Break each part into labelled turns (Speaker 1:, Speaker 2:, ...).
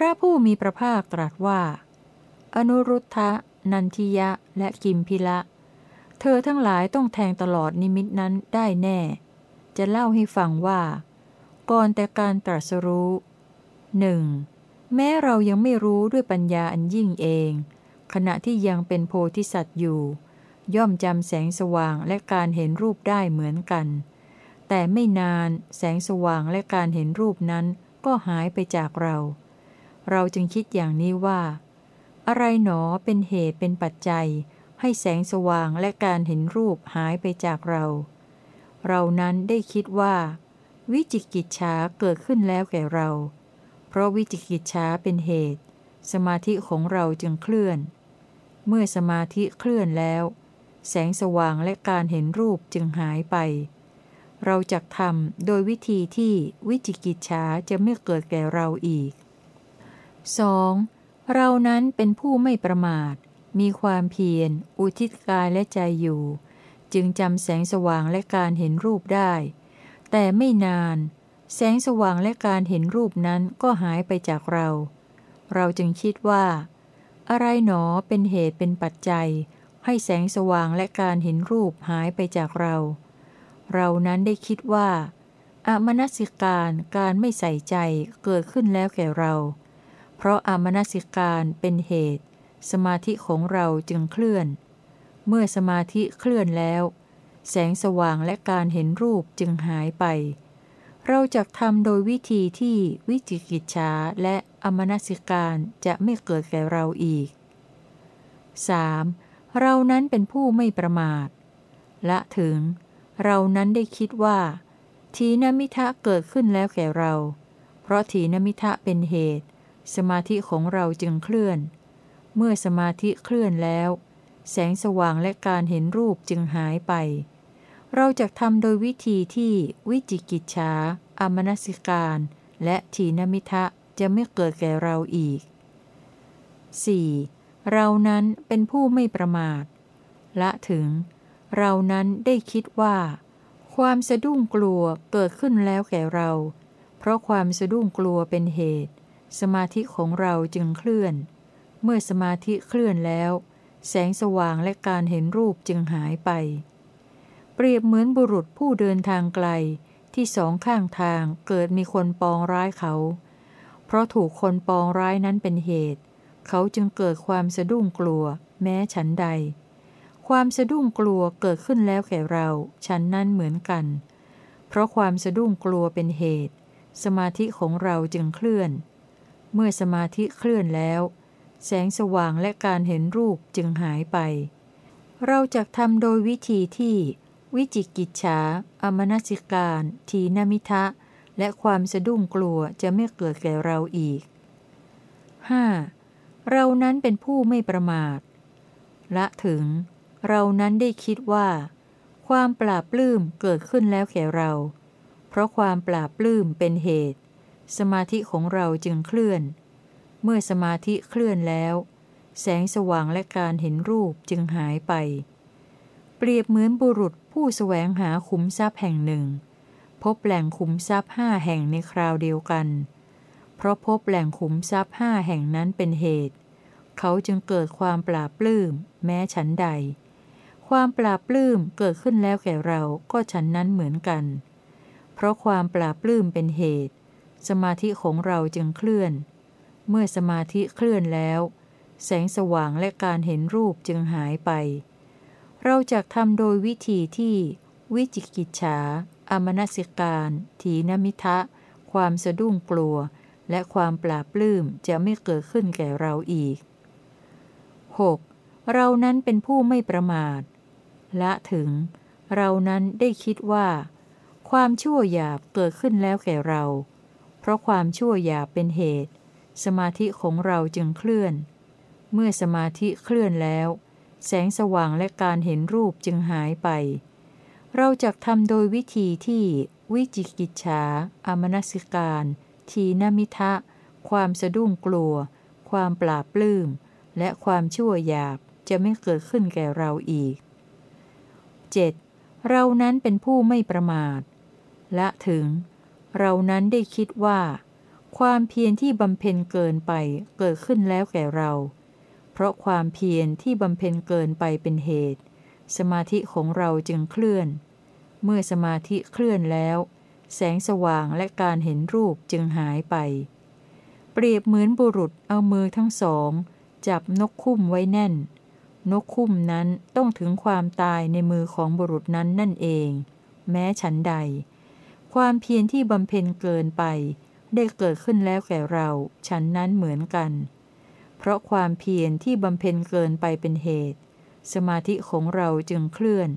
Speaker 1: พระผู้มีพระภาคตรัสว่า อนุรุทธะ นันทิยะ และกิมพิละ เธอทั้งหลายต้องแทงตลอดนิมิตนั้นได้แน่ จะเล่าให้ฟังว่า ก่อนแต่การตรัสรู้หนึ่งแม้เรายังไม่รู้ด้วยปัญญาอันยิ่งเอง ขณะที่ยังเป็นโพธิสัตว์อยู่ ย่อมจำแสงสว่างและการเห็นรูปได้เหมือนกัน แต่ไม่นานแสงสว่างและการเห็นรูปนั้นก็หายไปจากเรา เราจึงคิดอย่างนี้ว่า อะไรหนอเป็นเหตุเป็นปัจจัย ให้แสงสว่างและการเห็นรูปหายไปจากเรา เรานั้นได้คิดว่า วิจิกิจฉาเกิดขึ้นแล้วแก่เรา เพราะวิจิกิจช้าเป็นเหตุ สมาธิของเราจึงเคลื่อน เมื่อสมาธิเคลื่อนแล้ว แสงสว่างและการเห็นรูปจึงหายไปเราจะทำโดยวิธีที่วิจิกิจช้าจะไม่เกิดแก่เราอีก 2. เรานั้นเป็นผู้ไม่ประมาท มีความเพียร อุทิศกายและใจอยู่ จึงจำแสงสว่างและการเห็นรูปได้ แต่ไม่นาน แสงสว่างและการเห็นรูปนั้นก็หายไปจากเรา เราจึงคิดว่า อะไรหนอเป็นเหตุเป็นปัจจัย ให้แสงสว่างและการเห็นรูปหายไปจากเรา เรานั้นได้คิดว่าอามนสิการการไม่ใส่ใจเกิดขึ้นแล้วแก่เรา เพราะอามนสิการเป็นเหตุ สมาธิของเราจึงเคลื่อน เมื่อสมาธิเคลื่อนแล้ว แสงสว่างและการเห็นรูปจึงหายไป เราจะทำโดยวิธีที่วิจิกิจฉาและอมนสิการจะไม่เกิดแก่เราอีก 3. เรานั้นเป็นผู้ไม่ประมาท ละถึง เรานั้นได้คิดว่าทีนมิทะเกิดขึ้นแล้วแก่เรา เพราะทีนมิทะเป็นเหตุ สมาธิของเราจึงเคลื่อน เมื่อสมาธิเคลื่อนแล้ว แสงสว่างและการเห็นรูปจึงหายไป เราจะทำโดยวิธีที่วิจิกิจฉาอามนสิการ และทีนมิทะจะไม่เกิดแก่เราอีก 4. เรานั้นเป็นผู้ไม่ประมาท ละถึง เรานั้นได้คิดว่า ความสะดุ้งกลัวเกิดขึ้นแล้วแก่เรา เพราะความสะดุ้งกลัวเป็นเหตุ สมาธิของเราจึงเคลื่อน เมื่อสมาธิเคลื่อนแล้ว แสงสว่างและการเห็นรูปจึงหายไป เปรียบเหมือนบุรุษผู้เดินทางไกลที่สองข้างทางเกิดมีคนปองร้ายเขา เพราะถูกคนปองร้ายนั้นเป็นเหตุ เขาจึงเกิดความสะดุ้งกลัว แม้ฉันใด ความสะดุ้งกลัวเกิดขึ้นแล้วแก่เรา ฉันนั้นเหมือนกัน เพราะความสะดุ้งกลัวเป็นเหตุ สมาธิของเราจึงเคลื่อน เมื่อสมาธิเคลื่อนแล้ว แสงสว่างและการเห็นรูปจึงหายไป เราจะทำโดยวิธีที่ วิจิกิจฉา อมนสิการ ทีนมิทะ และความสะดุ้งกลัวจะไม่เกิดแก่เราอีก 5. เรานั้นเป็นผู้ไม่ประมาท ละถึง เรานั้นได้คิดว่า ความปราบปลื้มเกิดขึ้นแล้วแก่เรา เพราะความปราบปลื้มเป็นเหตุ สมาธิของเราจึงเคลื่อน เมื่อสมาธิเคลื่อนแล้ว แสงสว่างและการเห็นรูปจึงหายไป เปรียบเหมือนบุรุษผู้สแสวงหาขุมทรัพย์แห่งหนึ่ง พบแหล่งขุมทรัพย์ห้าแห่งในคราวเดียวกัน เพราะพบแหล่งขุมทรัพย์ห้าแห่งนั้นเป็นเหตุ เขาจึงเกิดความปราบปลื้มแม้ฉันใด ความปราบปลื้มเกิดขึ้นแล้วแก่เราก็ฉันนั้นเหมือนกัน เพราะความปราบปลื้มเป็นเหตุ สมาธิของเราจึงเคลื่อน เมื่อสมาธิเคลื่อนแล้ว แสงสว่างและการเห็นรูปจึงหายไป เราจะทำโดยวิธีที่ วิจิกิจฉา อมนสิการ ถีนมิทะ ความสะดุ้งกลัว และความปราบปลื้มจะไม่เกิดขึ้นแก่เราอีก 6. เรานั้นเป็นผู้ไม่ประมาท ละถึง เรานั้นได้คิดว่า ความชั่วหยาบเกิดขึ้นแล้วแก่เรา ราะความชั่วหยาบเป็นเหตุ สมาธิของเราจึงเคลื่อน เมื่อสมาธิเคลื่อนแล้ว แสงสว่างและการเห็นรูปจึงหายไป เราจะทำโดยวิธีที่วิจิกิจฉาอามนสิการ ทีนมิทะ ความสะดุ้งกลัว ความปราบปลื้ม และความชั่วหยาบจะไม่เกิดขึ้นแก่เราอีก 7. เรานั้นเป็นผู้ไม่ประมาท ละถึง เรานั้นได้คิดว่า ความเพียรที่บำเพ็ญเกินไปเกิดขึ้นแล้วแก่เรา เพราะความเพียรที่บำเพ็ญเกินไปเป็นเหตุ สมาธิของเราจึงเคลื่อน เมื่อสมาธิเคลื่อนแล้ว แสงสว่างและการเห็นรูปจึงหายไป เปรียบเหมือนบุรุษเอามือทั้งสอง จับนกคุ้มไว้แน่น นกคุ้มนั้นต้องถึงความตายในมือของบุรุษนั้นนั่นเอง แม้ฉันใด ความเพียรที่บำเพ็ญเกินไป ได้เกิดขึ้นแล้วแก่เรา ฉันนั้นเหมือนกัน เพราะความเพียรที่บำเพ็ญเกินไปเป็นเหตุ สมาธิของเราจึงเคลื่อน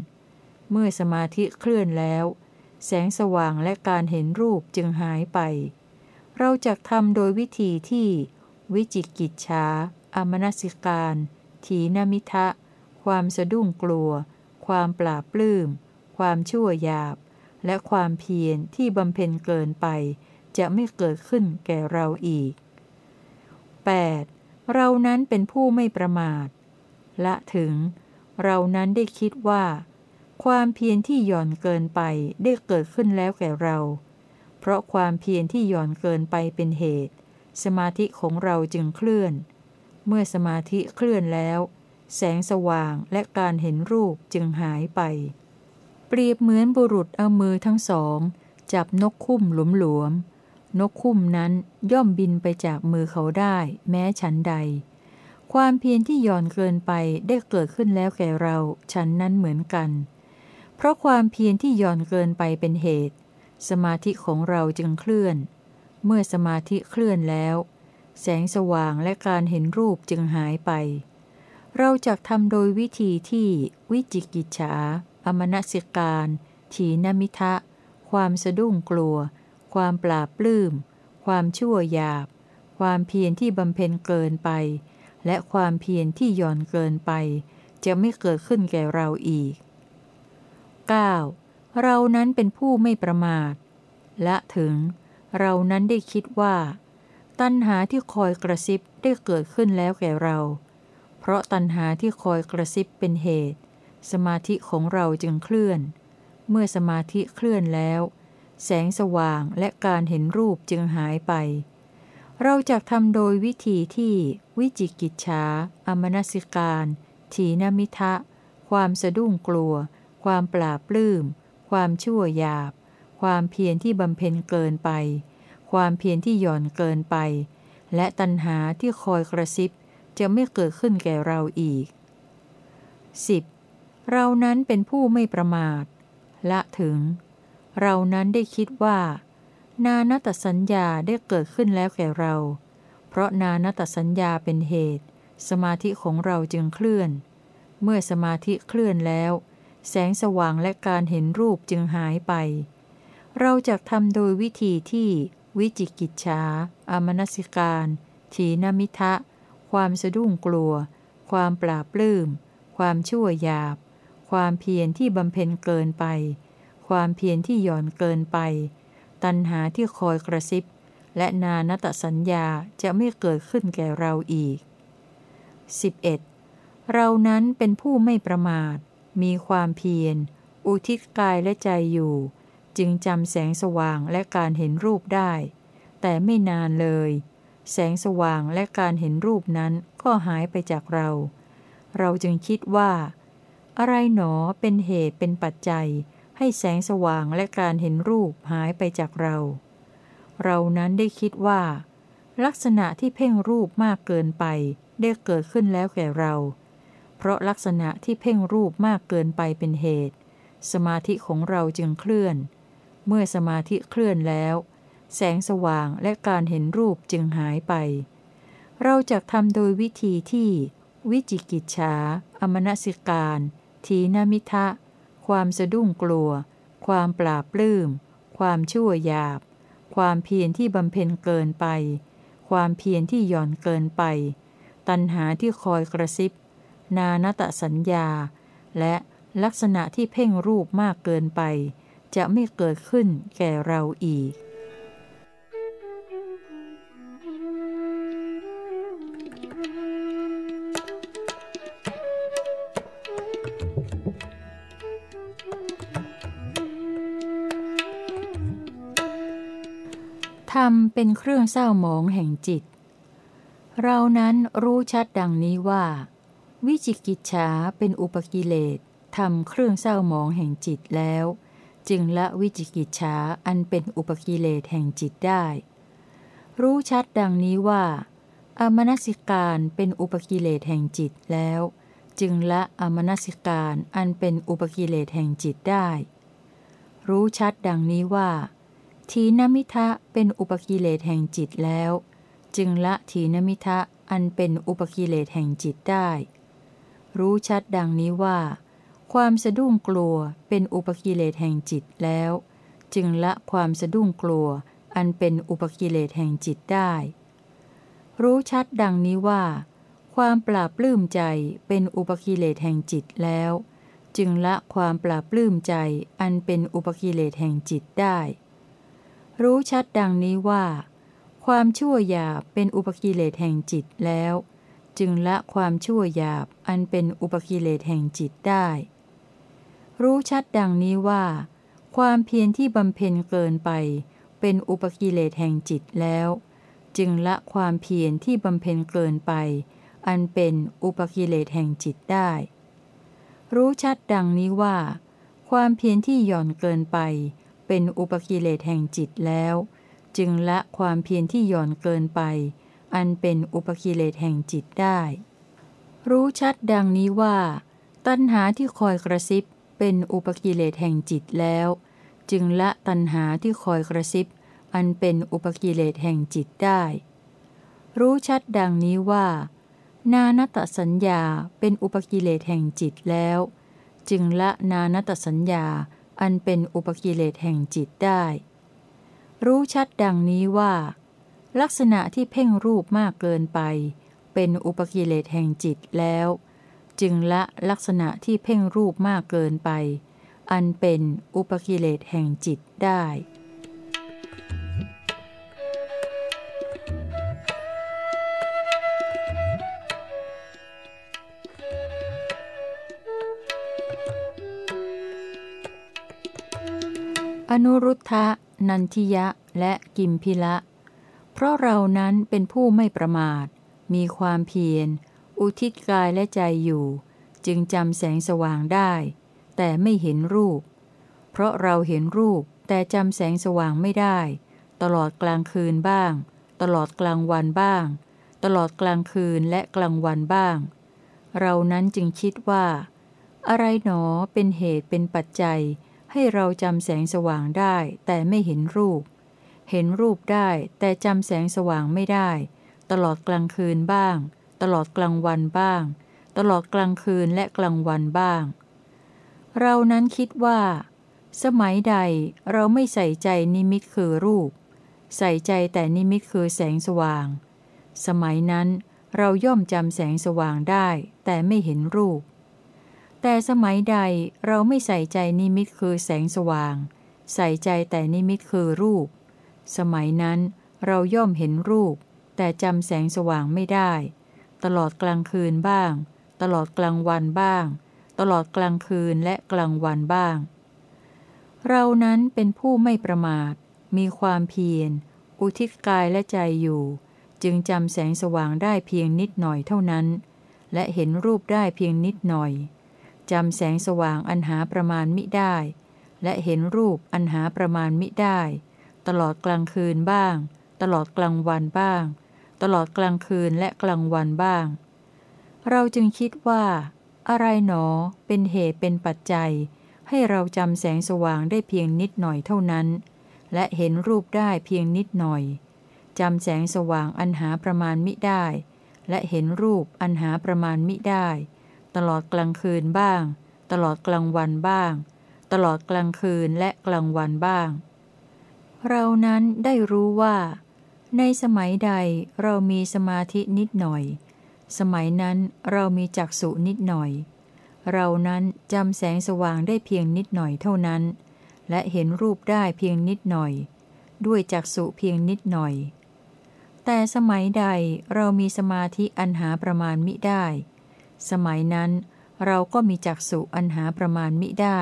Speaker 1: เมื่อสมาธิเคลื่อนแล้ว แสงสว่างและการเห็นรูปจึงหายไป เราจะทำโดยวิธีที่ วิจิกิจชาอามนสิการ ถีนมิทะ ความสะดุ้งกลัว ความปราบปลื้ม ความชั่วยาบ และความเพียรที่บำเพ็ญเกินไป จะไม่เกิดขึ้นแก่เราอีก 8. เรานั้นเป็นผู้ไม่ประมาท ละถึง เรานั้นได้คิดว่า ความเพียรที่หย่อนเกินไปได้เกิดขึ้นแล้วแก่เรา เพราะความเพียรที่หย่อนเกินไปเป็นเหตุ สมาธิของเราจึงเคลื่อน เมื่อสมาธิเคลื่อนแล้ว แสงสว่างและการเห็นรูปจึงหายไป เปรียบเหมือนบุรุษเอามือทั้งสอง จับนกคุ้มหลวม นกคุ้มนั้นย่อมบินไปจากมือเขาได้ แม้ฉันใด ความเพียรที่หย่อนเกินไปได้เกิดขึ้นแล้วแก่เรา ฉันนั้นเหมือนกัน เพราะความเพียรที่หย่อนเกินไปเป็นเหตุ สมาธิของเราจึงเคลื่อน เมื่อสมาธิเคลื่อนแล้ว แสงสว่างและการเห็นรูปจึงหายไป เราจะทำโดยวิธีที่วิจิกิจฉา อมนสิการ ถีนมิทะ ความสะดุ้งกลัว ความปราบปลื้ม ความชั่วหยาบ ความเพียรที่บำเพ็ญเกินไป และความเพียรที่ย่อนเกินไป จะไม่เกิดขึ้นแก่เราอีก 9. เรานั้นเป็นผู้ไม่ประมาท และถึง เรานั้นได้คิดว่า ตัณหาที่คอยกระซิบได้เกิดขึ้นแล้วแก่เรา เพราะตัณหาที่คอยกระซิบเป็นเหตุ สมาธิของเราจึงเคลื่อน เมื่อสมาธิเคลื่อนแล้ว แสงสว่างและการเห็นรูปจึงหายไป เราจะทำโดยวิธีที่วิจิกิจฉาอมนสิการ ถีนมิทะ ความสะดุ้งกลัว ความปราบปลื้ม ความชั่วหยาบ ความเพียรที่บำเพ็ญเกินไป ความเพียรที่หย่อนเกินไป และตัณหาที่คอยกระซิบจะไม่เกิดขึ้นแก่เราอีก 10. เรานั้นเป็นผู้ไม่ประมาท ละถึง เรานั้นได้คิดว่า นานัตสัญญาได้เกิดขึ้นแล้วแก่เรา เพราะนานัตสัญญาเป็นเหตุ สมาธิของเราจึงเคลื่อน เมื่อสมาธิเคลื่อนแล้ว แสงสว่างและการเห็นรูปจึงหายไป เราจะทำโดยวิธีที่วิจิกิจฉาอามนสิการ ถีนมิทะ ความสะดุ้งกลัว ความปราบปลื้ม ความชั่วยาบ ความเพียรที่บำเพ็ญเกินไป ความเพียรที่หย่อนเกินไป ตัณหาที่คอยกระซิบ และนานตสัญญาจะไม่เกิดขึ้นแก่เราอีก 11. เรานั้นเป็นผู้ไม่ประมาท มีความเพียร อุทิศกายและใจอยู่ จึงจำแสงสว่างและการเห็นรูปได้ แต่ไม่นานเลย แสงสว่างและการเห็นรูปนั้นก็หายไปจากเรา เราจึงคิดว่า อะไรหนอเป็นเหตุเป็นปัจจัย ให้แสงสว่างและการเห็นรูปหายไปจากเรา เรานั้นได้คิดว่า ลักษณะที่เพ่งรูปมากเกินไปได้เกิดขึ้นแล้วแก่เรา เพราะลักษณะที่เพ่งรูปมากเกินไปเป็นเหตุ สมาธิของเราจึงเคลื่อน เมื่อสมาธิเคลื่อนแล้ว แสงสว่างและการเห็นรูปจึงหายไป เราจะทำโดยวิธีที่ วิจิกิจฉาอมนสิการ ทีนมิทะ ความสะดุ้งกลัว ความปราบปลื้ม ความชั่วหยาบ ความเพียรที่บำเพ็ญเกินไป ความเพียรที่หย่อนเกินไป ตัณหาที่คอยกระซิบ นานตสัญญา และลักษณะที่เพ่งรูปมากเกินไป จะไม่เกิดขึ้นแก่เราอีก ธรรมเป็นเครื่องเศร้าหมองแห่งจิต เรานั้นรู้ชัดดังนี้ว่า วิจิกิจฉาเป็นอุปกิเลสทำเครื่องเศร้าหมองแห่งจิตแล้ว จึงละวิจิกิจฉาอันเป็นอุปกิเลสแห่งจิตได้ รู้ชัดดังนี้ว่า อมนสิการเป็นอุปกิเลสแห่งจิตแล้ว จึงละอมนสิการอันเป็นอุปกิเลสแห่งจิตได้ รู้ชัดดังนี้ว่า ทีนมิทะเป็นอุปกิเลสแห่งจิตแล้ว จึงละทีนมิทะอันเป็นอุปกิเลสแห่งจิตได้ รู้ชัดดังนี้ว่า ความสะดุ้งกลัวเป็นอุปกิเลสแห่งจิตแล้ว จึงละความสะดุ้งกลัวอันเป็นอุปกิเลสแห่งจิตได้ รู้ชัดดังนี้ว่า ความปราบปลื้มใจเป็นอุปกิเลสแห่งจิตแล้ว จึงละความปราบปลื้มใจอันเป็นอุปกิเลสแห่งจิตได้ รู้ชัดดังนี้ว่า ความชั่วหยาบเป็นอุปกิเลสแห่งจิตแล้ว จึงละความชั่วหยาบอันเป็นอุปกิเลสแห่งจิตได้ รู้ชัดดังนี้ว่า ความเพียรที่บำเพ็ญเกินไป เป็นอุปกิเลสแห่งจิตแล้ว จึงละความเพียรที่บำเพ็ญเกินไป อันเป็นอุปกิเลสแห่งจิตได้ รู้ชัดดังนี้ว่า ความเพียรที่หย่อนเกินไป เป็นอุปกิเลสแห่งจิตแล้ว จึงละความเพียรที่หย่อนเกินไป อันเป็นอุปกิเลสแห่งจิตได้ รู้ชัดดังนี้ว่า ตัณหาที่คอยกระซิบ เป็นอุปกิเลสแห่งจิตแล้ว จึงละตัณหาที่คอยกระซิบ อันเป็นอุปกิเลสแห่งจิตได้ รู้ชัดดังนี้ว่า นานตสัญญาเป็นอุปกิเลสแห่งจิตแล้ว จึงละนานตสัญญา อันเป็นอุปกิเลสแห่งจิตได้ รู้ชัดดังนี้ว่า ลักษณะที่เพ่งรูปมากเกินไป เป็นอุปกิเลสแห่งจิตแล้ว จึงละลักษณะที่เพ่งรูปมากเกินไป อันเป็นอุปกิเลสแห่งจิตได้ นุรุทธะ นันทิยะ และกิมพิละ เพราะเรานั้นเป็นผู้ไม่ประมาท มีความเพียร อุทิศกายและใจอยู่ จึงจำแสงสว่างได้ แต่ไม่เห็นรูป เพราะเราเห็นรูปแต่จำแสงสว่างไม่ได้ ตลอดกลางคืนบ้าง ตลอดกลางวันบ้าง ตลอดกลางคืนและกลางวันบ้าง เรานั้นจึงคิดว่า อะไรหนอเป็นเหตุเป็นปัจจัย ให้เราจำแสงสว่างได้แต่ไม่เห็นรูป เห็นรูปได้แต่จำแสงสว่างไม่ได้ ตลอดกลางคืนบ้าง ตลอดกลางวันบ้าง ตลอดกลางคืนและกลางวันบ้าง เรานั้นคิดว่า สมัยใดเราไม่ใส่ใจนิมิตคือรูป ใส่ใจแต่นิมิตคือแสงสว่าง สมัยนั้นเราย่อมจำแสงสว่างได้แต่ไม่เห็นรูป แต่สมัยใดเราไม่ใส่ใจนิมิตคือแสงสว่าง ใส่ใจแต่นิมิตคือรูป สมัยนั้นเราย่อมเห็นรูป แต่จำแสงสว่างไม่ได้ ตลอดกลางคืนบ้าง ตลอดกลางวันบ้าง ตลอดกลางคืนและกลางวันบ้าง เรานั้นเป็นผู้ไม่ประมาท มีความเพียร อุทิศกายและใจอยู่ จึงจำแสงสว่างได้เพียงนิดหน่อยเท่านั้น และเห็นรูปได้เพียงนิดหน่อย จำแสงสว่างอันหาประมาณมิได้ และเห็นรูปอันหาประมาณมิได้ ตลอดกลางคืนบ้าง ตลอดกลางวันบ้าง ตลอดกลางคืนและกลางวันบ้าง เราจึงคิดว่า อะไรหนอเป็นเหตุเป็นปัจจัย ให้เราจำแสงสว่างได้เพียงนิดหน่อยเท่านั้น และเห็นรูปได้เพียงนิดหน่อยจำแสงสว่างอันหาประมาณมิได้ และเห็นรูปอันหาประมาณมิได้ ตลอดกลางคืนบ้าง ตลอดกลางวันบ้าง ตลอดกลางคืนและกลางวันบ้าง เรานั้นได้รู้ว่า ในสมัยใดเรามีสมาธินิดหน่อย สมัยนั้นเรามีจักษุนิดหน่อย เรานั้นจำแสงสว่างได้เพียงนิดหน่อยเท่านั้น และเห็นรูปได้เพียงนิดหน่อย ด้วยจักษุเพียงนิดหน่อย แต่สมัยใดเรามีสมาธิอันหาประมาณมิได้ สมัยนั้นเราก็มีจักษุอันหาประมาณมิได้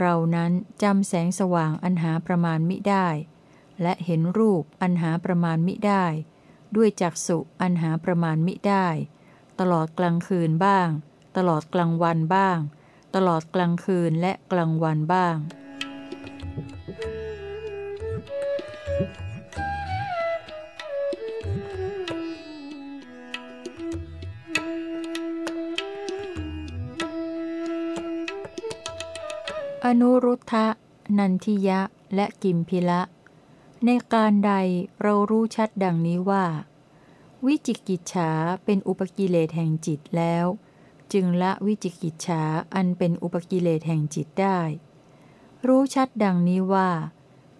Speaker 1: เรานั้นจำแสงสว่างอันหาประมาณมิได้ และเห็นรูปอันหาประมาณมิได้ ด้วยจักสุอันหาประมาณมิได้ ตลอดกลางคืนบ้าง ตลอดกลางวันบ้าง ตลอดกลางคืนและกลางวันบ้าง อนุรุทธะ นันทิยะ และกิมพิละ ในการใดเรารู้ชัดดังนี้ว่า วิจิกิจฉาเป็นอุปกิเลสแห่งจิตแล้ว จึงละวิจิกิจฉาอันเป็นอุปกิเลสแห่งจิตได้ รู้ชัดดังนี้ว่า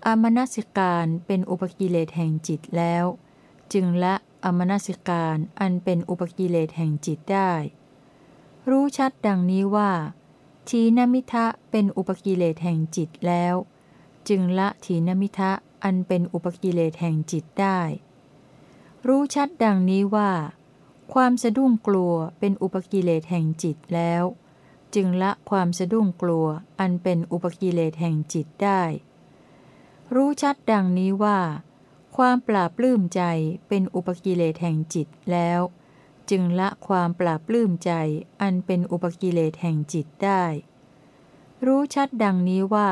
Speaker 1: อมนสิการเป็นอุปกิเลสแห่งจิตแล้ว จึงละอมนสิการอันเป็นอุปกิเลสแห่งจิตได้ รู้ชัดดังนี้ว่า ทีนมิทะเป็นอุปกิเลสแห่งจิตแล้ว จึงละทีนมิทะอันเป็นอุปกิเลสแห่งจิตได้ รู้ชัดดังนี้ว่า ความสะดุ้งกลัวเป็นอุปกิเลสแห่งจิตแล้ว จึงละความสะดุ้งกลัวอันเป็นอุปกิเลสแห่งจิตได้ รู้ชัดดังนี้ว่า ความปราบลื้มใจเป็นอุปกิเลสแห่งจิตแล้ว จึงละความปราบลื้มใจอันเป็นอุปกิเลสแห่งจิตได้ รู้ชัดดังนี้ว่า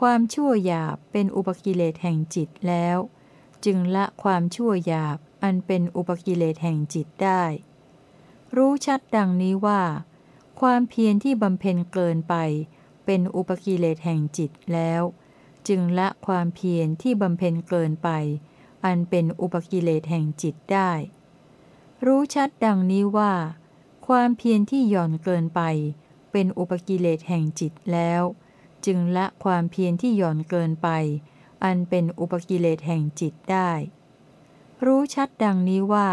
Speaker 1: ความชั่วหยาบเป็นอุปกิเลสแห่งจิตแล้ว จึงละความชั่วหยาบอันเป็นอุปกิเลสแห่งจิตได้ รู้ชัดดังนี้ว่า ความเพียรที่บำเพ็ญเกินไป เป็นอุปกิเลสแห่งจิตแล้ว จึงละความเพียรที่บำเพ็ญเกินไป อันเป็นอุปกิเลสแห่งจิตได้ รู้ชัดดังนี้ว่า ความเพียรที่หย่อนเกินไป เป็นอุปกิเลสแห่งจิตแล้ว จึงละความเพียรที่หย่อนเกินไป อันเป็นอุปกิเลสแห่งจิตได้ รู้ชัดดังนี้ว่า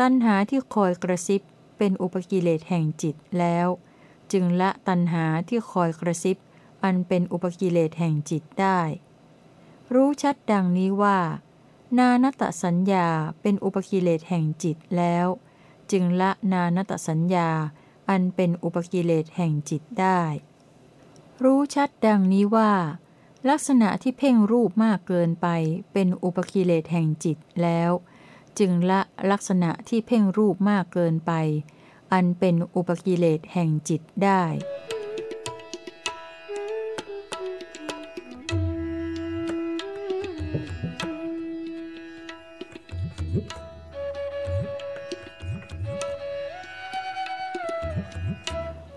Speaker 1: ตัณหาที่คอยกระซิบ เป็นอุปกิเลสแห่งจิตแล้ว จึงละตัณหาที่คอยกระซิบ อันเป็นอุปกิเลสแห่งจิตได้ รู้ชัดดังนี้ว่า นานตสัญญาเป็นอุปกิเลสแห่งจิตแล้ว จึงละนานตสัญญาอันเป็นอุปกิเลสแห่งจิตได้ รู้ชัดดังนี้ว่า ลักษณะที่เพ่งรูปมากเกินไปเป็นอุปกิเลสแห่งจิตแล้ว จึงละลักษณะที่เพ่งรูปมากเกินไป อันเป็นอุปกิเลสแห่งจิตได้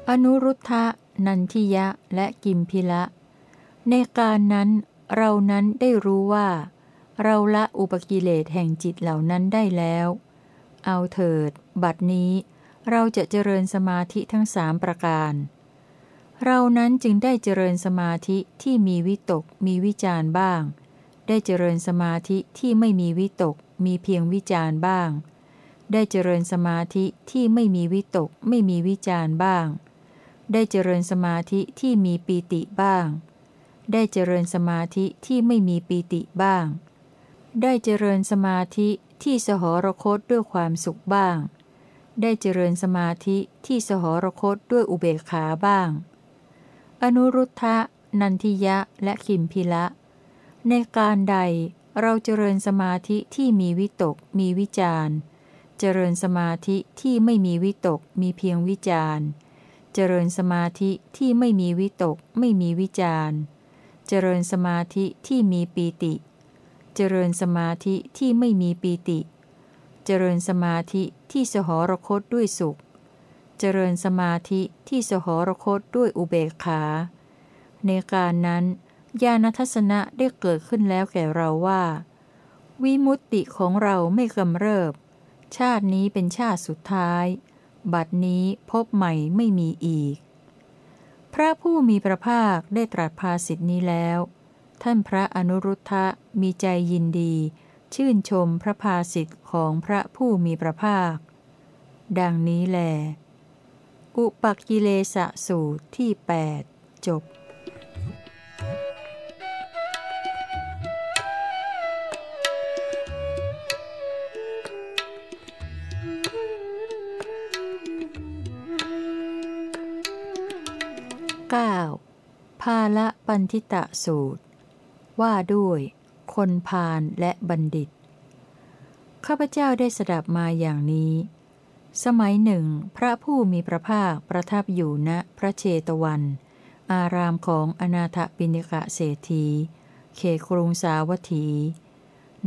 Speaker 1: อนุรุทธะนันทิยะและกิมพิละ ในการนั้น เรานั้นได้รู้ว่า เราละอุปกิเลสแห่งจิตเหล่านั้นได้แล้ว เอาเถิด บัดนี้ เราจะเจริญสมาธิทั้งสามประการ เรานั้นจึงได้เจริญสมาธิที่มีวิตกมีวิจารบ้าง ได้เจริญสมาธิที่ไม่มีวิตก มีเพียงวิจารบ้าง ได้เจริญสมาธิที่ไม่มีวิตก ไม่มีวิจารบ้าง ได้เจริญสมาธิที่มีปีติบ้าง ได้เจริญสมาธิที่ไม่มีปีติบ้าง ได้เจริญสมาธิที่สหรคตด้วยความสุขบ้าง ได้เจริญสมาธิที่สหรคตด้วยอุเบกขาบ้าง อนุรุทธะ นันทิยะ และคิมพิละ ในการใดเราเจริญสมาธิที่มีวิตก มีวิจารเจริญสมาธิที่ไม่มีวิตก มีเพียงวิจาร เจริญสมาธิที่ไม่มีวิตก ไม่มีวิจารเจริญสมาธิที่มีปีติ เจริญสมาธิที่ไม่มีปีติ เจริญสมาธิที่สหรคตด้วยสุข เจริญสมาธิที่สหรคตด้วยอุเบกขา ในการนั้นญาณทัศนะได้เกิดขึ้นแล้วแก่เราว่า วิมุตติของเราไม่กำเริบ ชาตินี้เป็นชาติสุดท้าย บัดนี้พบใหม่ไม่มีอีก พระผู้มีพระภาคได้ตรัสภาสิทธินี้แล้ว ท่านพระอนุรุทธะมีใจยินดี ชื่นชมพระภาสิทธิ์ของพระผู้มีพระภาค ดังนี้แล อุปักิเลสสูตรที่ 8 จบ 9. ภาละปันทิตะสูตร ว่าด้วย คนพาลและบัณฑิต ข้าพเจ้าได้สดับมาอย่างนี้ สมัยหนึ่ง พระผู้มีพระภาคประทับอยู่ณพระเชตวัน อารามของอนาถปิณิกะเศรษฐี เขครุงสาวัตถี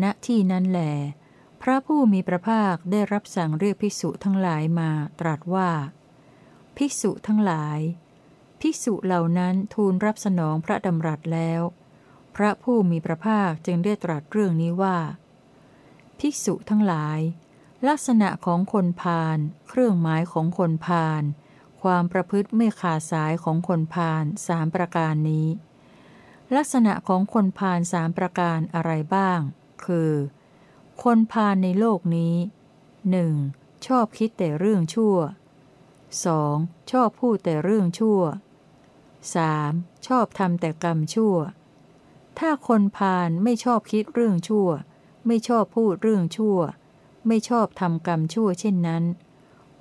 Speaker 1: ณที่นั้นแหลพระผู้มีพระภาคได้รับสั่งเรียกภิกษุทั้งหลายมาตรัสว่า ภิกษุทั้งหลาย ภิกษุเหล่านั้นทูลรับสนองพระดำรัสแล้ว พระผู้มีพระภาคจึงได้ตรัสเรื่องนี้ว่า ภิกษุทั้งหลาย ลักษณะของคนพาลเครื่องหมายของคนพาลความประพฤติไม่ขาดสายของคนพาลสามประการนี้ ลักษณะของคนพาลสามประการอะไรบ้าง คือ คนพาลในโลกนี้หนึ่งชอบคิดแต่เรื่องชั่ว 2. ชอบพูดแต่เรื่องชั่ว 3. ชอบทำแต่กรรมชั่ว ถ้าคนพาลไม่ชอบคิดเรื่องชั่ว ไม่ชอบพูดเรื่องชั่ว ไม่ชอบทำกรรมชั่วเช่นนั้น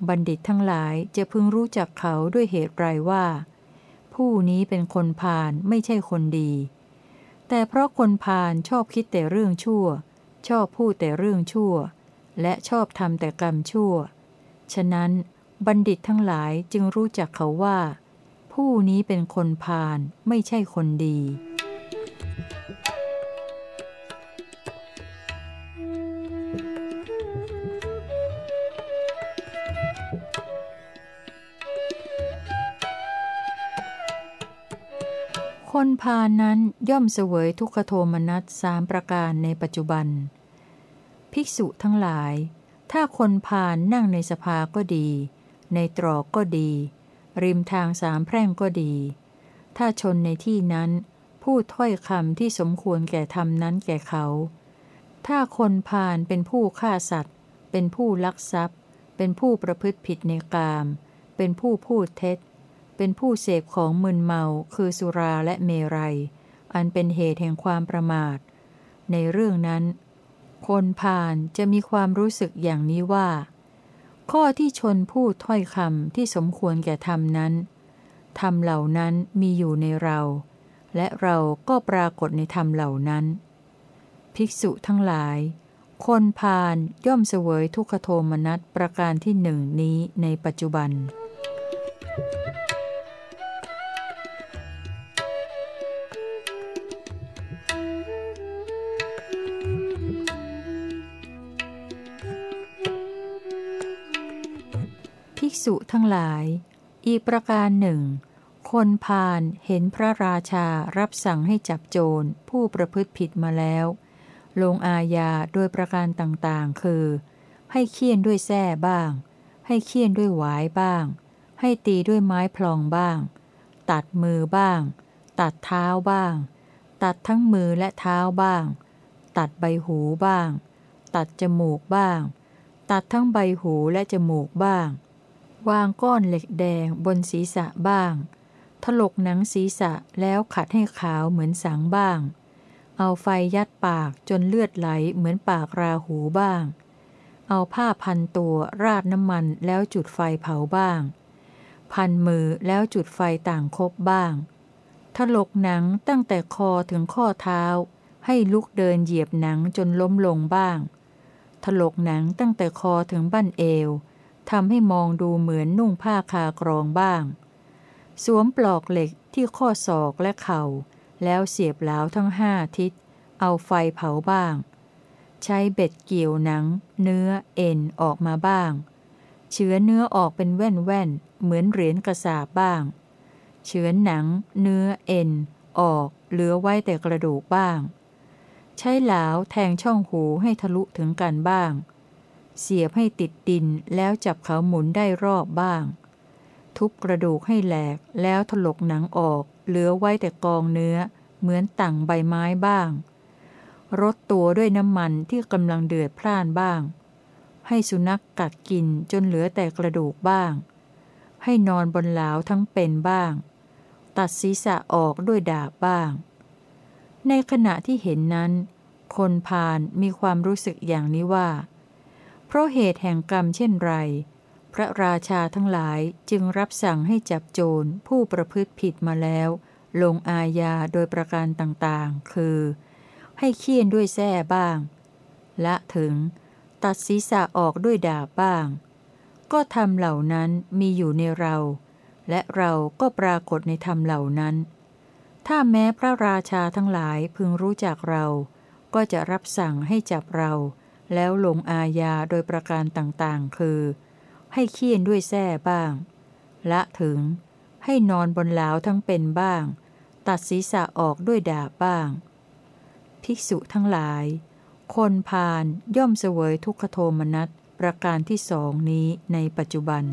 Speaker 1: บัณฑิตทั้งหลายจะพึงรู้จักเขาด้วยเหตุไรว่า ผู้นี้เป็นคนพาลไม่ใช่คนดี แต่เพราะคนพาลชอบคิดแต่เรื่องชั่ว ชอบพูดแต่เรื่องชั่ว และชอบทำแต่กรรมชั่ว ฉะนั้นบัณฑิตทั้งหลายจึงรู้จักเขาว่า ผู้นี้เป็นคนพาลไม่ใช่คนดี คนพาลนั้นย่อมเสวยทุกขโทมนัสสามประการในปัจจุบัน ภิกษุทั้งหลาย ถ้าคนพาลนั่งในสภาก็ดี ในตรอกก็ดี ริมทางสามแพร่งก็ดี ถ้าชนในที่นั้นพูดถ้อยคำที่สมควรแก่ธรรมนั้นแก่เขา ถ้าคนพาลเป็นผู้ฆ่าสัตว์ เป็นผู้ลักทรัพย์ เป็นผู้ประพฤติผิดในกาม เป็นผู้พูดเท็จ เป็นผู้เสพของมึนเมาคือสุราและเมรัย อันเป็นเหตุแห่งความประมาท ในเรื่องนั้น คนผ่านจะมีความรู้สึกอย่างนี้ว่า ข้อที่ชนพูดถ้อยคำที่สมควรแก่ธรรมนั้นธรรมเหล่านั้นมีอยู่ในเรา และเราก็ปรากฏในธรรมเหล่านั้น ภิกษุทั้งหลาย คนพาลย่อมเสวยทุกขโทมนัสประการที่หนึ่งนี้ในปัจจุบัน ษุทั้งหลาย อีกประการหนึ่ง คนพาลเห็นพระราชารับสั่งให้จับโจรผู้ประพฤติผิดมาแล้ว ลงอาญาโดยประการต่างๆ คือ ให้เคี่ยนด้วยแส้บ้าง ให้เคี่ยนด้วยหวายบ้าง ให้ตีด้วยไม้พลองบ้าง ตัดมือบ้าง ตัดเท้าบ้าง ตัดทั้งมือและเท้าบ้าง ตัดใบหูบ้าง ตัดจมูกบ้าง ตัดทั้งใบหูและจมูกบ้าง วางก้อนเหล็กแดงบนศีรษะบ้าง ถลกหนังศีรษะแล้วขัดให้ขาวเหมือนสังบ้าง เอาไฟยัดปากจนเลือดไหลเหมือนปากราหูบ้าง เอาผ้าพันตัวราดน้ำมันแล้วจุดไฟเผาบ้าง พันมือแล้วจุดไฟต่างคบบ้าง ถลกหนังตั้งแต่คอถึงข้อเท้า ให้ลุกเดินเหยียบหนังจนล้มลงบ้าง ถลกหนังตั้งแต่คอถึงบั้นเอว ทำให้มองดูเหมือนนุ่งผ้าคากรองบ้าง สวมปลอกเหล็กที่ข้อศอกและเขา่า แล้วเสียบเหลาทั้งห้าทิศ เอาไฟเผาบ้าง ใช้เบ็ดเกี่ยวหนัง เนื้อเอ็นออกมาบ้าง เชื้อเนื้อออกเป็นแว่นแว่นเหมือนเหรียญกระสาบบ้าง เชื้อหนัง เนื้อเอ็น ออกเหลือไว้แต่กระดูกบ้าง ใช้เหลาแทงช่องหูให้ทะลุถึงกันบ้าง เสียบให้ติดดินแล้วจับเขาหมุนได้รอบบ้าง ทุบกระดูกให้แหลกแล้วถลกหนังออก เหลือไว้แต่กองเนื้อ เหมือนตั่งใบไม้บ้างรดตัวด้วยน้ำมันที่กำลังเดือดพล่านบ้าง ให้สุนัขกกัดกินจนเหลือแต่กระดูกบ้าง ให้นอนบนเหลาทั้งเป็นบ้าง ตัดศีรษะออกด้วยดาบบ้าง ในขณะที่เห็นนั้น คนพาลมีความรู้สึกอย่างนี้ว่า เพราะเหตุแห่งกรรมเช่นไร พระราชาทั้งหลายจึงรับสั่งให้จับโจรผู้ประพฤติผิดมาแล้ว ลงอาญาโดยประการต่างๆ คือ ให้เคี่ยนด้วยแส้บ้าง และถึง ตัดศีรษะออกด้วยดาบบ้าง ก็ทำเหล่านั้นมีอยู่ในเรา และเราก็ปรากฏในธรรมเหล่านั้น ถ้าแม้พระราชาทั้งหลายพึงรู้จักเรา ก็จะรับสั่งให้จับเรา แล้วลงอาญาโดยประการต่างๆ คือ ให้เคี่ยนด้วยแส้บ้าง ละถึง ให้นอนบนหลาวทั้งเป็นบ้าง ตัดศีรษะออกด้วยดาบบ้าง ภิกษุทั้งหลาย คนพาลย่อมเสวยทุกขโทมนัสประการที่สองนี้ในปัจจุบัน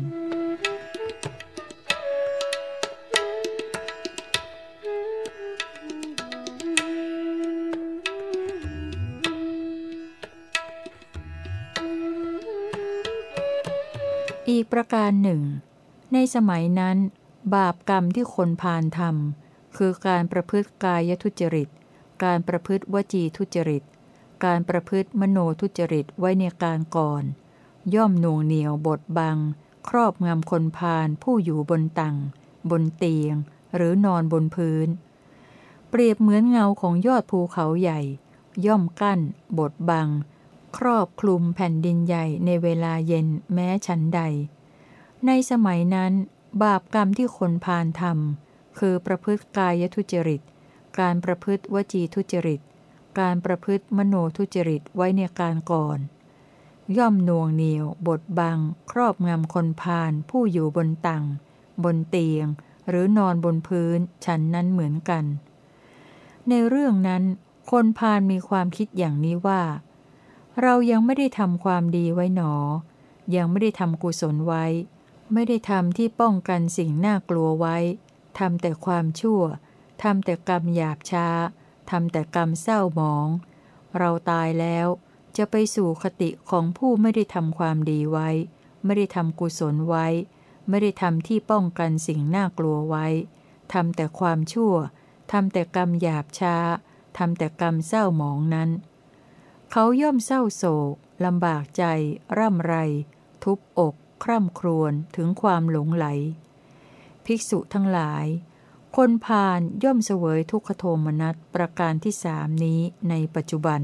Speaker 1: อีกประการหนึ่ง ในสมัยนั้น บาปกรรมที่คนพาลทำคือการประพฤติกายทุจริต การประพฤติวจีทุจริต การประพฤติมโนทุจริตไว้ในการก่อน ย่อมหน่วงเหนียวบทบัง ครอบงำคนพาลผู้อยู่บนตังบนเตียง หรือนอนบนพื้น เปรียบเหมือนเงาของยอดภูเขาใหญ่ ย่อมกั้นบทบัง ครอบคลุมแผ่นดินใหญ่ในเวลาเย็นแม้ฉันใด ในสมัยนั้น บาปกรรมที่คนพาลทำคือประพฤติกายทุจริต การประพฤติวจีทุจริต การประพฤติมโนทุจริตไว้ในการก่อน ย่อมน่วงเหนียวบทบัง ครอบงำคนพาลผู้อยู่บนตังบนเตียง หรือนอนบนพื้นฉันนั้นเหมือนกัน ในเรื่องนั้นคนพาลมีความคิดอย่างนี้ว่า เรายังไม่ได้ทำความดีไว้หนอ ยังไม่ได้ทำกุศลไว้ ไม่ได้ทำที่ป้องกันสิ่งน่ากลัวไว้ทำแต่ความชั่วทำแต่กรรมหยาบช้าทำแต่กรรมเศร้าหมอง เราตายแล้วจะไปสู่คติของผู้ไม่ได้ทำความดีไว้ ไม่ได้ทำกุศลไว้ ไม่ได้ทำที่ป้องกันสิ่งน่ากลัวไว้ทำแต่ความชั่วทำแต่กรรมหยาบช้าทำแต่กรรมเศร้าหมองนั้น เขาย่อมเศร้าโศกลำบากใจ ร่ำไร ทุบอก คร่ำครวญถึงความหลงไหล ภิกษุทั้งหลาย คนพาลย่อมเสวยทุกขโทมนัสประการที่สามนี้ในปัจจุบัน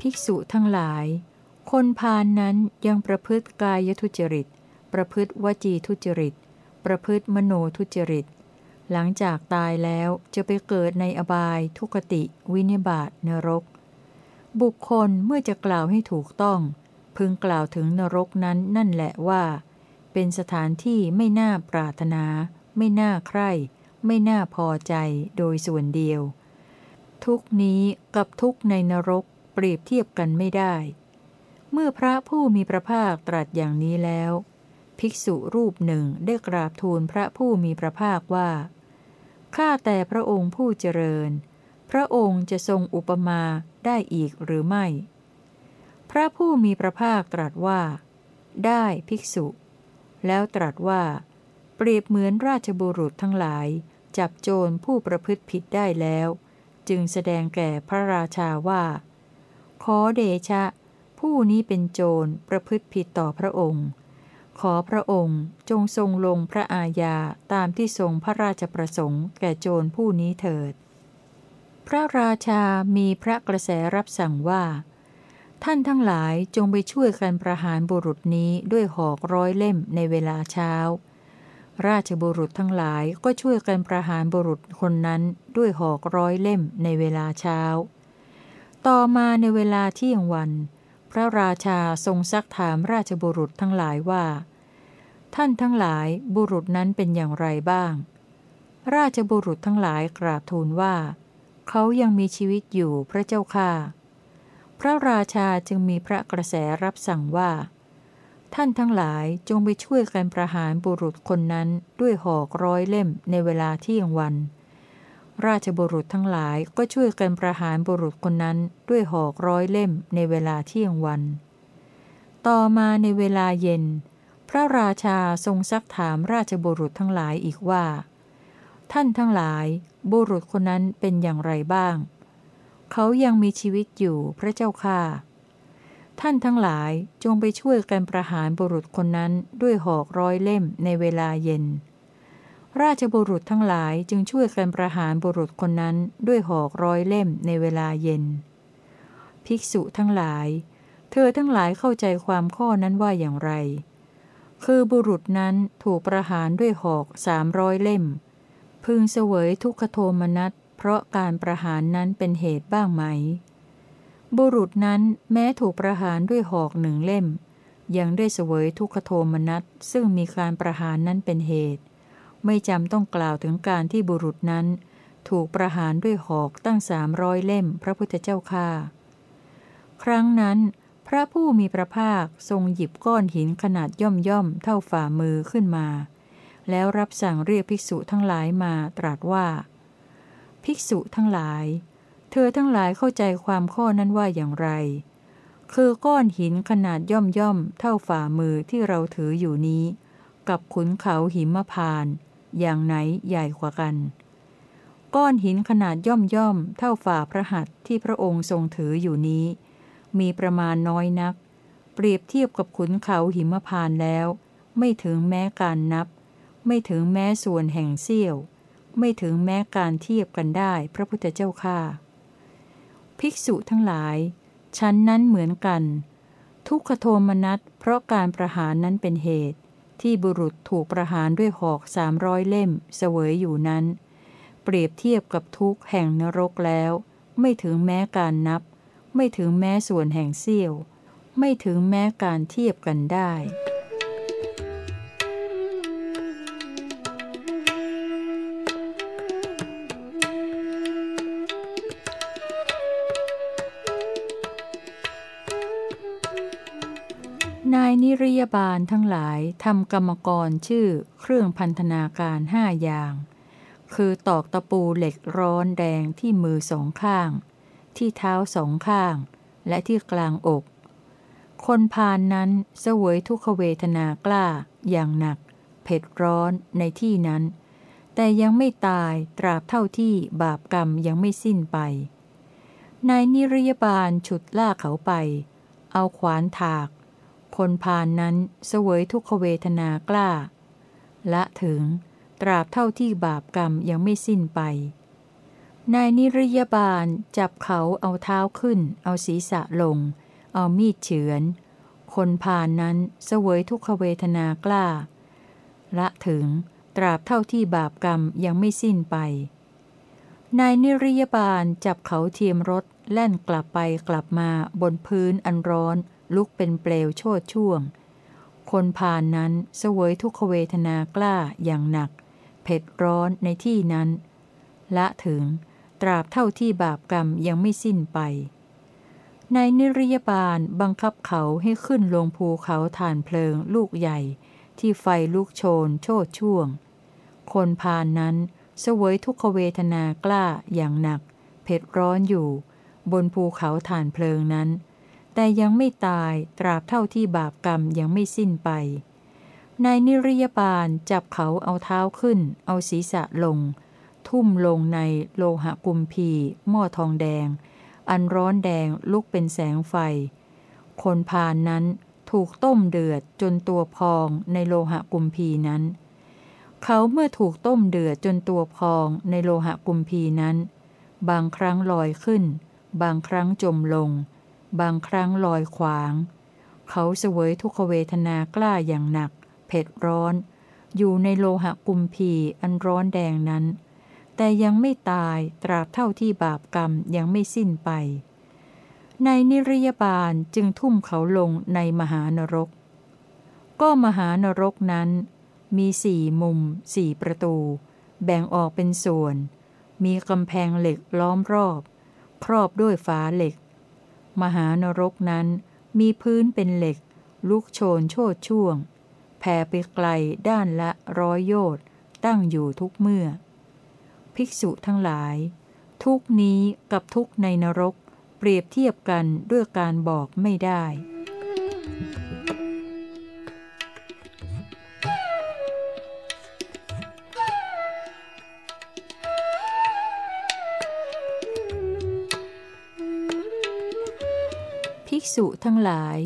Speaker 1: ภิกษุทั้งหลาย คนพาลนนั้นยังประพฤติกายทุจริต ประพฤติวจีทุจริต ประพฤติมโนทุจริต หลังจากตายแล้วจะไปเกิดในอบาย ทุกติ วินิบาตนรก บุคคลเมื่อจะกล่าวให้ถูกต้อง พึงกล่าวถึงนรกนั้นนั่นแหละว่า เป็นสถานที่ไม่น่าปรารถนา ไม่น่าใคร่ ไม่น่าพอใจโดยส่วนเดียว ทุกนี้กับทุกในนรกเปรียบเทียบกันไม่ได้ เมื่อพระผู้มีพระภาคตรัสอย่างนี้แล้ว ภิกษุรูปหนึ่งได้กราบทูลพระผู้มีพระภาคว่า ข้าแต่พระองค์ผู้เจริญ พระองค์จะทรงอุปมาได้อีกหรือไม่ พระผู้มีพระภาคตรัสว่า ได้ภิกษุ แล้วตรัสว่า เปรียบเหมือนราชบุรุษทั้งหลาย จับโจรผู้ประพฤติผิดได้แล้ว จึงแสดงแก่พระราชาว่า ขอเดชะ ผู้นี้เป็นโจรประพฤติผิดต่อพระองค์ ขอพระองค์จงทรงลงพระอาญาตามที่ทรงพระราชประสงค์แก่โจรผู้นี้เถิด พระราชามีพระกระแสรับสั่งว่า ท่านทั้งหลายจงไปช่วยกันประหารบุรุษนี้ด้วยหอกร้อยเล่มในเวลาเช้า ราชบุรุษทั้งหลายก็ช่วยกันประหารบุรุษคนนั้นด้วยหอกร้อยเล่มในเวลาเช้า ต่อมาในเวลาเที่ยงวัน พระราชาทรงซักถามราชบุรุษทั้งหลายว่า ท่านทั้งหลายบุรุษนั้นเป็นอย่างไรบ้าง ราชบุรุษทั้งหลายกราบทูลว่า เขายังมีชีวิตอยู่พระเจ้าค่าพระราชาจึงมีพระกระแสรับสั่งว่า ท่านทั้งหลายจงไปช่วยกันประหารบุรุษคนนั้นด้วยหอกร้อยเล่มในเวลาเที่ยงวัน ราชบุรุษทั้งหลายก็ช่วยกันประหารบุรุษคนนั้นด้วยหอกร้อยเล่มในเวลาเที่ยงวัน ต่อมาในเวลาเย็น พระราชาทรงซักถามราชบุรุษทั้งหลายอีกว่า ท่านทั้งหลายบุรุษคนนั้นเป็นอย่างไรบ้าง เขายังมีชีวิตอยู่พระเจ้าค่ะ ท่านทั้งหลายจงไปช่วยกันประหารบุรุษคนนั้นด้วยหอกร้อยเล่มในเวลาเย็น ราชบุรุษทั้งหลายจึงช่วยกันประหารบุรุษคนนั้นด้วยหอกร้อยเล่มในเวลาเย็น ภิกษุทั้งหลาย เธอทั้งหลายเข้าใจความข้อนั้นว่าอย่างไร คือบุรุษนั้นถูกประหารด้วยหอกสามร้อยเล่ม พึงเสวยทุกขโทมนัสเพราะการประหารนั้นเป็นเหตุบ้างไหม บุรุษนั้นแม้ถูกประหารด้วยหอกหนึ่งเล่ม ยังได้เสวยทุกขโทมนัสซึ่งมีการประหารนั้นเป็นเหตุ ไม่จำต้องกล่าวถึงการที่บุรุษนั้น ถูกประหารด้วยหอกตั้งสามร้อยเล่มพระพุทธเจ้าค่าครั้งนั้น พระผู้มีพระภาคทรงหยิบก้อนหินขนาดย่อมย่อมเท่าฝ่ามือขึ้นมา แล้วรับสั่งเรียกภิกษุทั้งหลายมาตรัสว่า ภิกษุทั้งหลาย เธอทั้งหลายเข้าใจความข้อนั้นว่าอย่างไร คือก้อนหินขนาดย่อมย่อมเท่าฝ่ามือที่เราถืออยู่นี้ กับขุนเขาหิมพาน อย่างไหนใหญ่กว่ากัน ก้อนหินขนาดย่อมย่อมเท่าฝ่าพระหัตถ์ที่พระองค์ทรงถืออยู่นี้ มีประมาณน้อยนัก เปรียบเทียบกับขุนเขาหิมพานแล้ว ไม่ถึงแม้การนับ ไม่ถึงแม้ส่วนแห่งเสี้ยว ไม่ถึงแม้การเทียบกันได้พระพุทธเจ้าค่าภิกษุทั้งหลาย ชั้นนั้นเหมือนกัน ทุกขโทมนัสเพราะการประหารนั้นเป็นเหตุ ที่บุรุษถูกประหารด้วยหอกสามร้อยเล่มเสวยอยู่นั้น เปรียบเทียบกับทุกแห่งนรกแล้ว ไม่ถึงแม้การนับ ไม่ถึงแม้ส่วนแห่งเสี้ยว ไม่ถึงแม้การเทียบกันได้ ยนิริยบาลทั้งหลายทำกรรมกรชื่อเครื่องพันธนาการห้าอย่าง คือตอกตะปูเหล็กร้อนแดงที่มือสองข้าง ที่เท้าสองข้าง และที่กลางอก คนพานนั้นเสวยทุกขเวทนากล้าอย่างหนัก เผ็ดร้อนในที่นั้น แต่ยังไม่ตายตราบเท่าที่บาปกรรมยังไม่สิ้นไป นายนิริยบาลฉุดล่าเขาไป เอาขวานถาก คนพานนั้นเสวยทุกขเวทนากล้า ละถึงตราบเท่าที่บาปกรรมยังไม่สิ้นไป นายนิริยบาลจับเขาเอาเท้าขึ้น เอาศีรษะลง เอามีดเฉือน คนพานนั้นเสวยทุกขเวทนากล้า ละถึงตราบเท่าที่บาปกรรมยังไม่สิ้นไป นายนิริยบาลจับเขาเทียมรถแล่นกลับไปกลับมาบนพื้นอันร้อน ลุกเป็นเปลวโชดช่วง คนพานนั้นเสวยทุกขเวทนากล้าอย่างหนัก เผ็ดร้อนในที่นั้น ละถึงตราบเท่าที่บาปกรรมยังไม่สิ้นไป ในนิริยบาลบังคับเขาให้ขึ้นลงภูเขาฐานเพลิงลูกใหญ่ ที่ไฟลุกโชนโชดช่วง คนพานนั้นเสวยทุกขเวทนากล้าอย่างหนัก เผ็ดร้อนอยู่ บนภูเขาฐานเพลิงนั้น แต่ยังไม่ตายตราบเท่าที่บาปกรรมยังไม่สิ้นไปนายนิริยบาลจับเขาเอาเท้าขึ้น เอาศีรษะลง ทุ่มลงในโลหะกุมพีหม้อทองแดง อันร้อนแดงลุกเป็นแสงไฟ คนพานนั้นถูกต้มเดือดจนตัวพองในโลหะกุมพีนั้น เขาเมื่อถูกต้มเดือดจนตัวพองในโลหะกุมพีนั้น บางครั้งลอยขึ้น บางครั้งจมลง บางครั้งลอยขวาง เขาเสวยทุกขเวทนากล้าอย่างหนัก เผ็ดร้อน อยู่ในโลหะกุมพีอันร้อนแดงนั้น แต่ยังไม่ตายตราบเท่าที่บาปกรรมยังไม่สิ้นไป ในนิริยบาลจึงทุ่มเขาลงในมหานรก ก็มหานรกนั้น มีสี่มุมสี่ประตู แบ่งออกเป็นส่วน มีกำแพงเหล็กล้อมรอบ ครอบด้วยฝาเหล็ก มหานรกนั้นมีพื้นเป็นเหล็ก ลุกโชนโชดช่วง แผ่ไปไกลด้านละร้อยโยชน์ตั้งอยู่ทุกเมื่อ ภิกษุทั้งหลาย ทุกนี้กับทุกในนรก เปรียบเทียบกันด้วยการบอกไม่ได้ ษุทั้งหลาย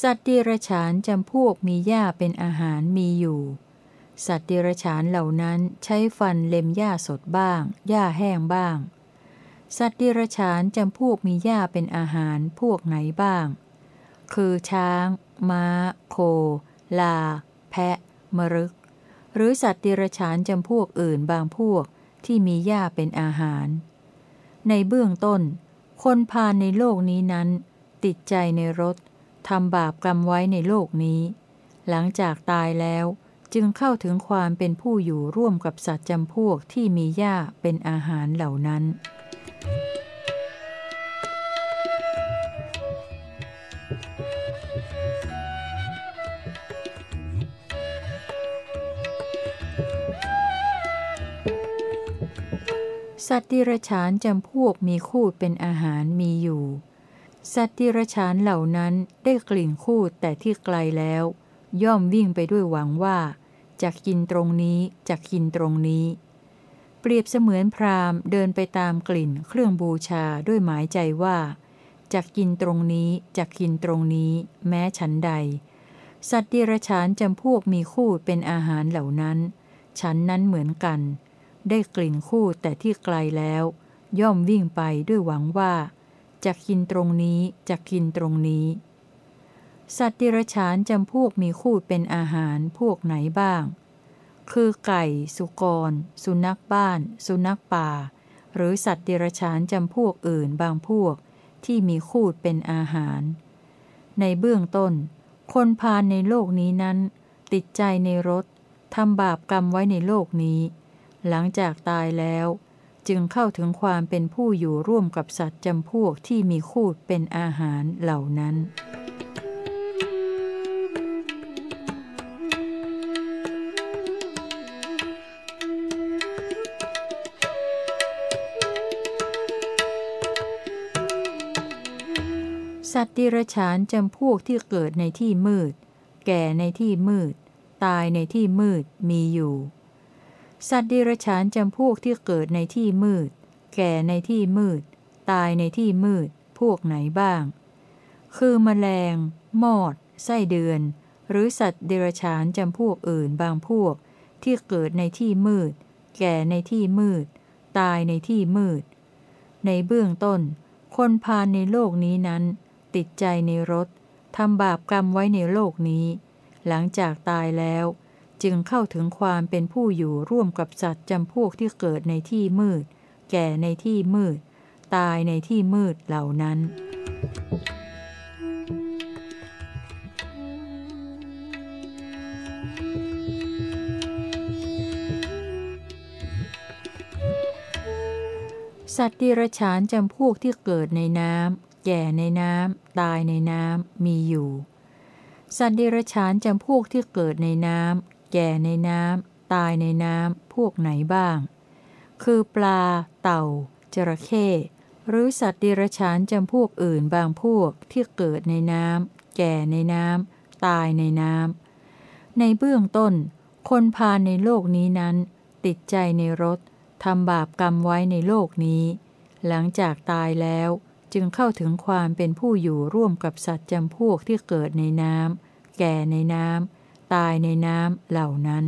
Speaker 1: สัตว์เดรัจฉานจำพวกมีหญ้าเป็นอาหารมีอยู่ สัตว์เดรัจฉานเหล่านั้นใช้ฟันเล็มหญ้าสดบ้าง หญ้าแห้งบ้าง สัตว์เดรัจฉานจำพวกมีหญ้าเป็นอาหารพวกไหนบ้าง คือช้าง ม้า โค ลา แพะ มรึก หรือสัตว์เดรัจฉานจำพวกอื่นบางพวกที่มีหญ้าเป็นอาหาร ในเบื้องต้น คนพาในโลกนี้นั้น ติดใจในรถทำบาปกรรมไว้ในโลกนี้ หลังจากตายแล้วจึงเข้าถึงความเป็นผู้อยู่ร่วมกับสัตว์จำพวกที่มีหญ้าเป็นอาหารเหล่านั้น สัตว์ดิรฉานจำพวกมีคูดเป็นอาหารมีอยู่ สัตว์ดิรฉานเหล่านั้นได้กลิ่นคูดแต่ที่ไกลแล้ว ย่อมวิ่งไปด้วยหวังว่าจะกินตรงนี้จะกินตรงนี้ เปรียบเสมือนพราหมณ์เดินไปตามกลิ่นเครื่องบูชาด้วยหมายใจว่าจะกินตรงนี้จะกินตรงนี้ แม้ฉันใด สัตว์ดิรฉานจำพวกมีคูดเป็นอาหารเหล่านั้น ฉันนั้นเหมือนกัน ได้กลิ่นคู่แต่ที่ไกลแล้ว ย่อมวิ่งไปด้วยหวังว่า จะกินตรงนี้จะกินตรงนี้ สัตว์ดิรฉานจำพวกมีคู่เป็นอาหารพวกไหนบ้าง คือไก่ สุกร สุนัขบ้าน สุนัขป่า หรือสัตว์ดิรฉานจำพวกอื่นบางพวกที่มีคูดเป็นอาหาร ในเบื้องต้น คนพาลในโลกนี้นั้น ติดใจในรถทำบาปกรรมไว้ในโลกนี้ หลังจากตายแล้ว จึงเข้าถึงความเป็นผู้อยู่ร่วมกับสัตว์จำพวกที่มีคูดเป็นอาหารเหล่านั้น สัตว์ดิรฉานจำพวกที่เกิดในที่มืด แก่ในที่มืด ตายในที่มืดมีอยู่ สัตว์ดิรฉานจำพวกที่เกิดในที่มืด แก่ในที่มืด ตายในที่มืด พวกไหนบ้าง คือมแมลง มอด ไส้เดือน หรือสัตว์เดรัจฉานจำพวกอื่นบางพวก ที่เกิดในที่มืด แก่ในที่มืด ตายในที่มืด ในเบื้องต้น คนพาลในโลกนี้นั้น ติดใจในรถทำบาปกรรมไว้ในโลกนี้ หลังจากตายแล้ว จึงเข้าถึงความเป็นผู้อยู่ร่วมกับสัตว์จำพวกที่เกิดในที่มืด แก่ในที่มืด ตายในที่มืดเหล่านั้น สัตว์ดิรฉานจำพวกที่เกิดในน้ำแก่ในน้ำตายในน้ำมีอยู่สัตว์ดิรฉานจำพวกที่เกิดในน้ำ แก่ในน้ำตายในน้ำพวกไหนบ้าง คือปลา เต่า จระเข้หรือสัตว์ดิรฉานจำพวกอื่นบางพวกที่เกิดในน้ำแก่ในน้ำตายในน้ำในเบื้องต้น คนพาในโลกนี้นั้น ติดใจในรถทำบาปกรรมไว้ในโลกนี้ หลังจากตายแล้วจึงเข้าถึงความเป็นผู้อยู่ร่วมกับสัตว์จำพวกที่เกิดในน้ำแก่ในน้ำ ตายในน้ำเหล่านั้น